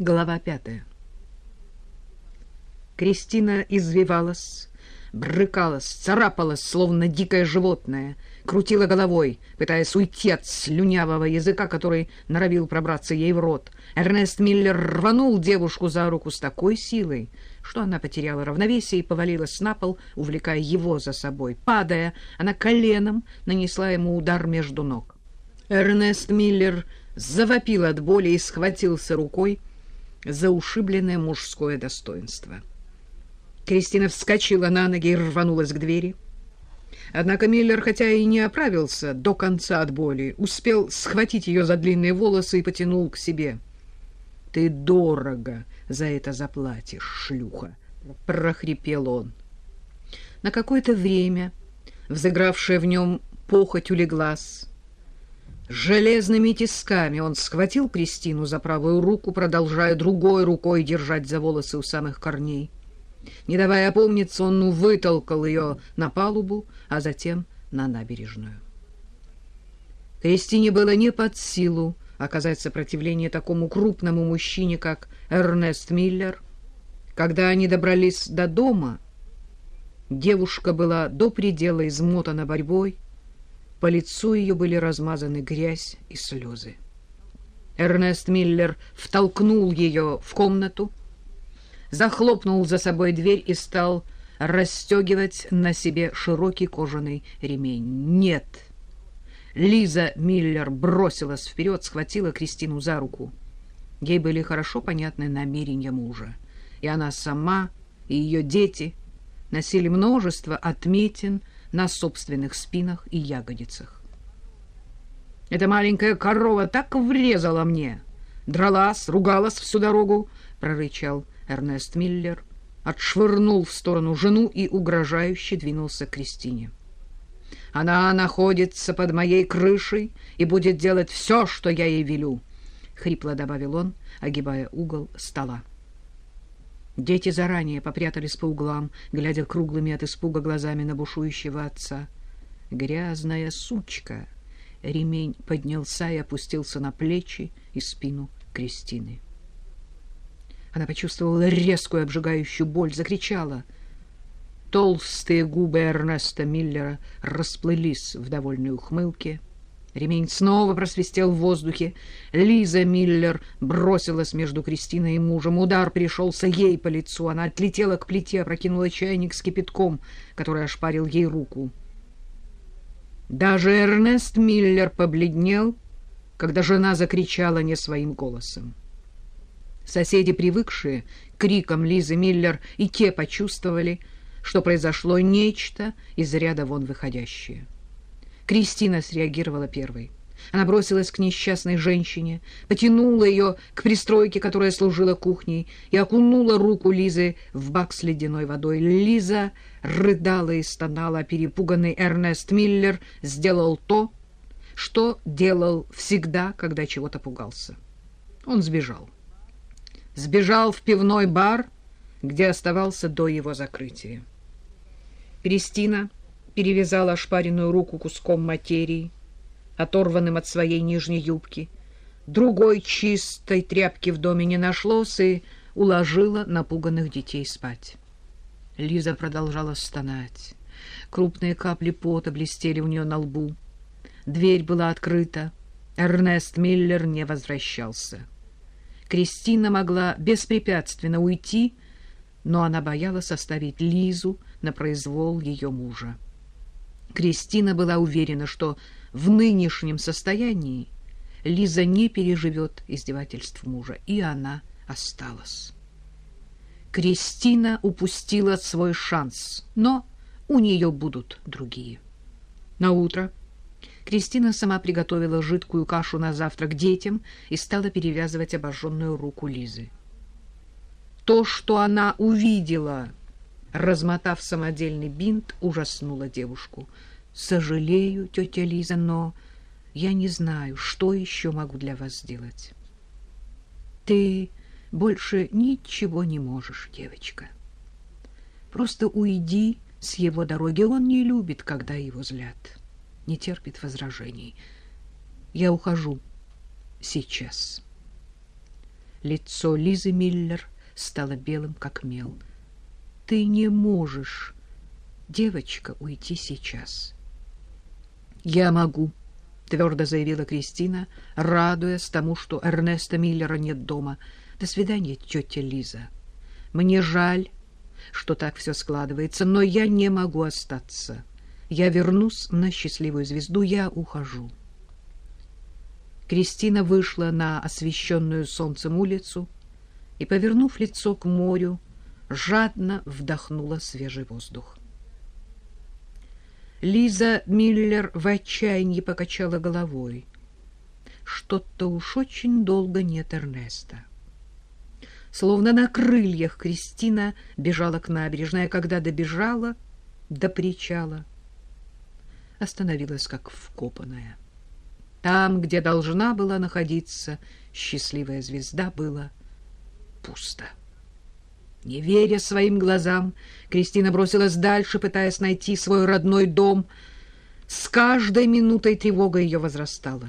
Глава пятая. Кристина извивалась, брыкалась, царапалась, словно дикое животное, крутила головой, пытаясь уйти от слюнявого языка, который норовил пробраться ей в рот. Эрнест Миллер рванул девушку за руку с такой силой, что она потеряла равновесие и повалилась на пол, увлекая его за собой. Падая, она коленом нанесла ему удар между ног. Эрнест Миллер завопил от боли и схватился рукой за ушибленное мужское достоинство. Кристина вскочила на ноги и рванулась к двери. Однако Миллер, хотя и не оправился до конца от боли, успел схватить ее за длинные волосы и потянул к себе. — Ты дорого за это заплатишь, шлюха! — прохрипел он. На какое-то время взыгравшая в нем похоть улеглась, Железными тисками он схватил Кристину за правую руку, продолжая другой рукой держать за волосы у самых корней. Не давая опомниться, он вытолкал ее на палубу, а затем на набережную. Кристине было не под силу оказать сопротивление такому крупному мужчине, как Эрнест Миллер. Когда они добрались до дома, девушка была до предела измотана борьбой, по лицу ее были размазаны грязь и слезы. Эрнест Миллер втолкнул ее в комнату, захлопнул за собой дверь и стал расстегивать на себе широкий кожаный ремень. «Нет!» Лиза Миллер бросилась вперед, схватила Кристину за руку. Ей были хорошо понятны намерения мужа, и она сама и ее дети носили множество отметин на собственных спинах и ягодицах. Эта маленькая корова так врезала мне. Дралась, ругалась всю дорогу, — прорычал Эрнест Миллер, отшвырнул в сторону жену и угрожающе двинулся к Кристине. Она находится под моей крышей и будет делать все, что я ей велю, — хрипло добавил он, огибая угол стола. Дети заранее попрятались по углам, глядя круглыми от испуга глазами на бушующего отца. «Грязная сучка!» Ремень поднялся и опустился на плечи и спину Кристины. Она почувствовала резкую обжигающую боль, закричала. Толстые губы Эрнеста Миллера расплылись в довольной ухмылке — Ремень снова просвистел в воздухе. Лиза Миллер бросилась между Кристиной и мужем. Удар пришелся ей по лицу. Она отлетела к плите, опрокинула чайник с кипятком, который ошпарил ей руку. Даже Эрнест Миллер побледнел, когда жена закричала не своим голосом. Соседи, привыкшие к крикам Лизы Миллер, и те почувствовали, что произошло нечто из ряда вон выходящее. Кристина среагировала первой. Она бросилась к несчастной женщине, потянула ее к пристройке, которая служила кухней, и окунула руку Лизы в бак с ледяной водой. Лиза рыдала и стонала, а перепуганный Эрнест Миллер сделал то, что делал всегда, когда чего-то пугался. Он сбежал. Сбежал в пивной бар, где оставался до его закрытия. Кристина перевязала ошпаренную руку куском материи, оторванным от своей нижней юбки. Другой чистой тряпки в доме не нашлось и уложила напуганных детей спать. Лиза продолжала стонать. Крупные капли пота блестели у нее на лбу. Дверь была открыта. Эрнест Миллер не возвращался. Кристина могла беспрепятственно уйти, но она боялась оставить Лизу на произвол ее мужа. Кристина была уверена, что в нынешнем состоянии Лиза не переживет издевательств мужа, и она осталась. Кристина упустила свой шанс, но у нее будут другие. На утро Кристина сама приготовила жидкую кашу на завтрак детям и стала перевязывать обожженную руку Лизы. То, что она увидела размотав самодельный бинт, ужаснула девушку. «Сожалею, тетя Лиза, но я не знаю, что еще могу для вас сделать». «Ты больше ничего не можешь, девочка. Просто уйди с его дороги. Он не любит, когда его злят, не терпит возражений. Я ухожу сейчас». Лицо Лизы Миллер стало белым, как мел. «Ты не можешь, девочка, уйти сейчас». «Я могу», — твердо заявила Кристина, радуясь тому, что Эрнеста Миллера нет дома. «До свидания, тетя Лиза. Мне жаль, что так все складывается, но я не могу остаться. Я вернусь на счастливую звезду, я ухожу». Кристина вышла на освещенную солнцем улицу и, повернув лицо к морю, жадно вдохнула свежий воздух. Лиза Миллер в отчаянии покачала головой. Что-то уж очень долго нет Эрнеста. Словно на крыльях Кристина бежала к набережной, а когда добежала до причала, остановилась как вкопанная. Там, где должна была находиться счастливая звезда, было пусто. Не веря своим глазам, Кристина бросилась дальше, пытаясь найти свой родной дом. С каждой минутой тревога ее возрастала.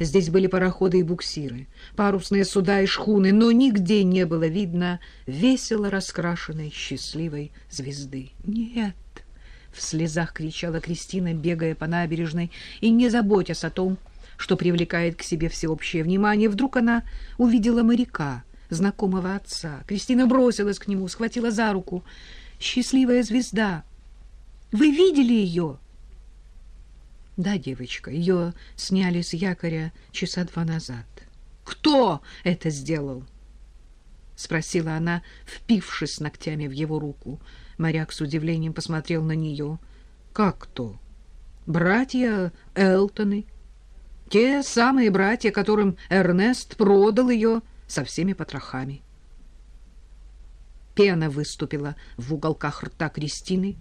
Здесь были пароходы и буксиры, парусные суда и шхуны, но нигде не было видно весело раскрашенной счастливой звезды. Нет! В слезах кричала Кристина, бегая по набережной и не заботясь о том, что привлекает к себе всеобщее внимание. Вдруг она увидела моряка, знакомого отца. Кристина бросилась к нему, схватила за руку. «Счастливая звезда! Вы видели ее?» «Да, девочка, ее сняли с якоря часа два назад». «Кто это сделал?» — спросила она, впившись ногтями в его руку. Моряк с удивлением посмотрел на нее. «Как кто?» «Братья Элтоны. Те самые братья, которым Эрнест продал ее со всеми потрохами». Пена выступила в уголках рта Кристины,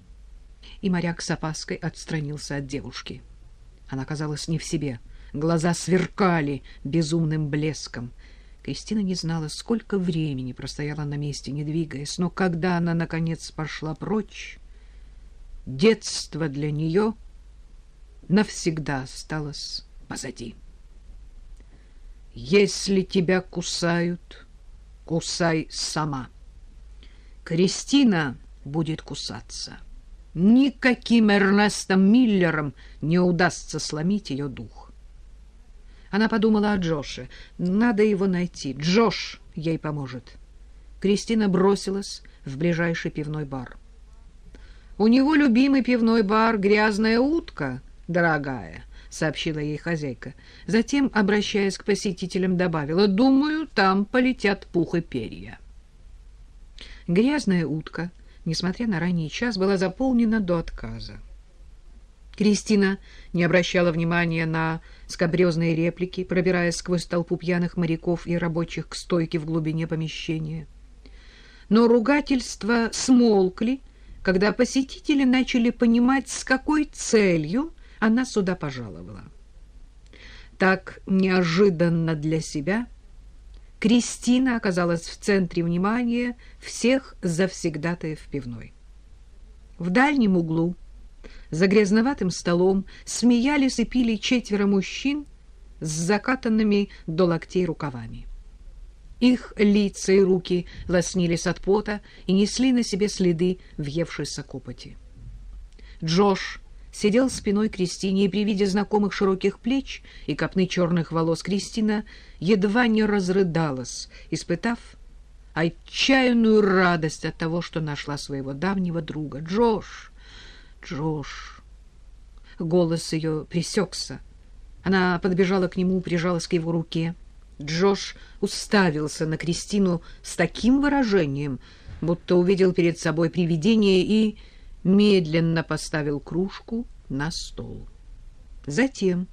и моряк с опаской отстранился от девушки. Она казалась не в себе. Глаза сверкали безумным блеском — Кристина не знала, сколько времени простояла на месте, не двигаясь, но когда она, наконец, пошла прочь, детство для нее навсегда осталось позади. «Если тебя кусают, кусай сама. Кристина будет кусаться. Никаким Эрнестом Миллером не удастся сломить ее дух. Она подумала о Джоше. Надо его найти. Джош ей поможет. Кристина бросилась в ближайший пивной бар. «У него любимый пивной бар «Грязная утка», дорогая», — сообщила ей хозяйка. Затем, обращаясь к посетителям, добавила, «Думаю, там полетят пух и перья». «Грязная утка», несмотря на ранний час, была заполнена до отказа. Кристина не обращала внимания на скобрезные реплики, пробираясь сквозь толпу пьяных моряков и рабочих к стойке в глубине помещения. Но ругательства смолкли, когда посетители начали понимать, с какой целью она сюда пожаловала. Так неожиданно для себя Кристина оказалась в центре внимания всех завсегдатаев пивной. В дальнем углу за грязноватым столом смеялись и пили четверо мужчин с закатанными до локтей рукавами. Их лица и руки лоснились от пота и несли на себе следы въевшейся копоти. Джош сидел спиной к Кристине, и при виде знакомых широких плеч и копны черных волос Кристина едва не разрыдалась, испытав отчаянную радость от того, что нашла своего давнего друга. «Джош! Джош. Голос ее пресекся. Она подбежала к нему, прижалась к его руке. Джош уставился на Кристину с таким выражением, будто увидел перед собой привидение и медленно поставил кружку на стол. Затем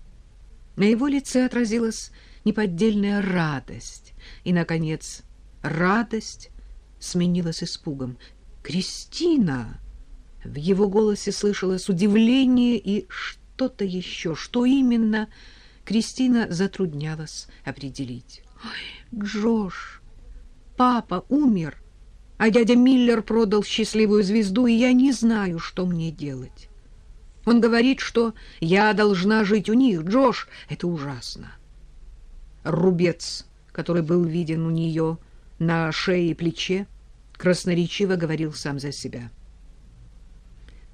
на его лице отразилась неподдельная радость, и, наконец, радость сменилась испугом. «Кристина!» В его голосе слышалось удивление и что-то еще. Что именно, Кристина затруднялась определить. «Ой, Джош, папа умер, а дядя Миллер продал счастливую звезду, и я не знаю, что мне делать. Он говорит, что я должна жить у них. Джош, это ужасно». Рубец который был виден у нее на шее и плече, красноречиво говорил сам за себя.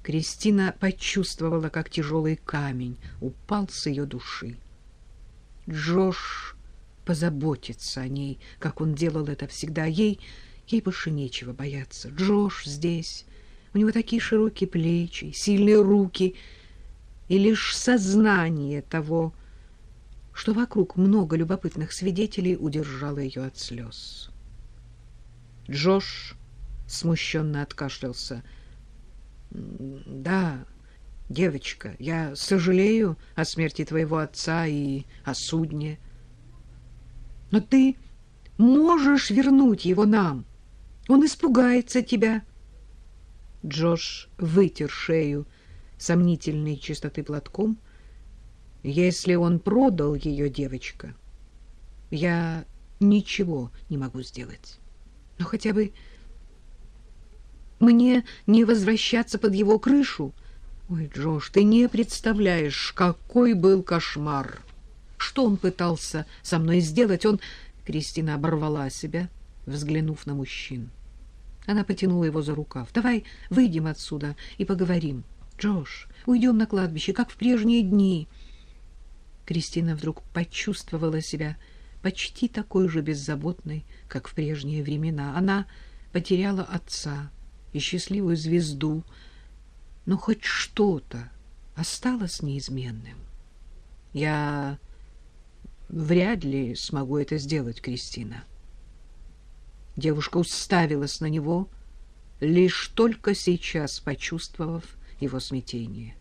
Кристина почувствовала, как тяжелый камень упал с ее души. Джош позаботится о ней, как он делал это всегда. Ей, ей больше нечего бояться. Джош здесь. У него такие широкие плечи, сильные руки. И лишь сознание того, что вокруг много любопытных свидетелей, удержало ее от слез. Джош смущенно откашлялся. «Да, девочка, я сожалею о смерти твоего отца и о судне. Но ты можешь вернуть его нам. Он испугается тебя». Джош вытер шею сомнительной чистоты платком. «Если он продал ее, девочка, я ничего не могу сделать. Но хотя бы мне не возвращаться под его крышу. Ой, Джош, ты не представляешь, какой был кошмар. Что он пытался со мной сделать? Он... Кристина оборвала себя, взглянув на мужчин. Она потянула его за рукав. «Давай выйдем отсюда и поговорим. Джош, уйдем на кладбище, как в прежние дни». Кристина вдруг почувствовала себя почти такой же беззаботной, как в прежние времена. Она потеряла отца, и счастливую звезду, но хоть что-то осталось неизменным. Я вряд ли смогу это сделать, Кристина. Девушка уставилась на него, лишь только сейчас почувствовав его смятение.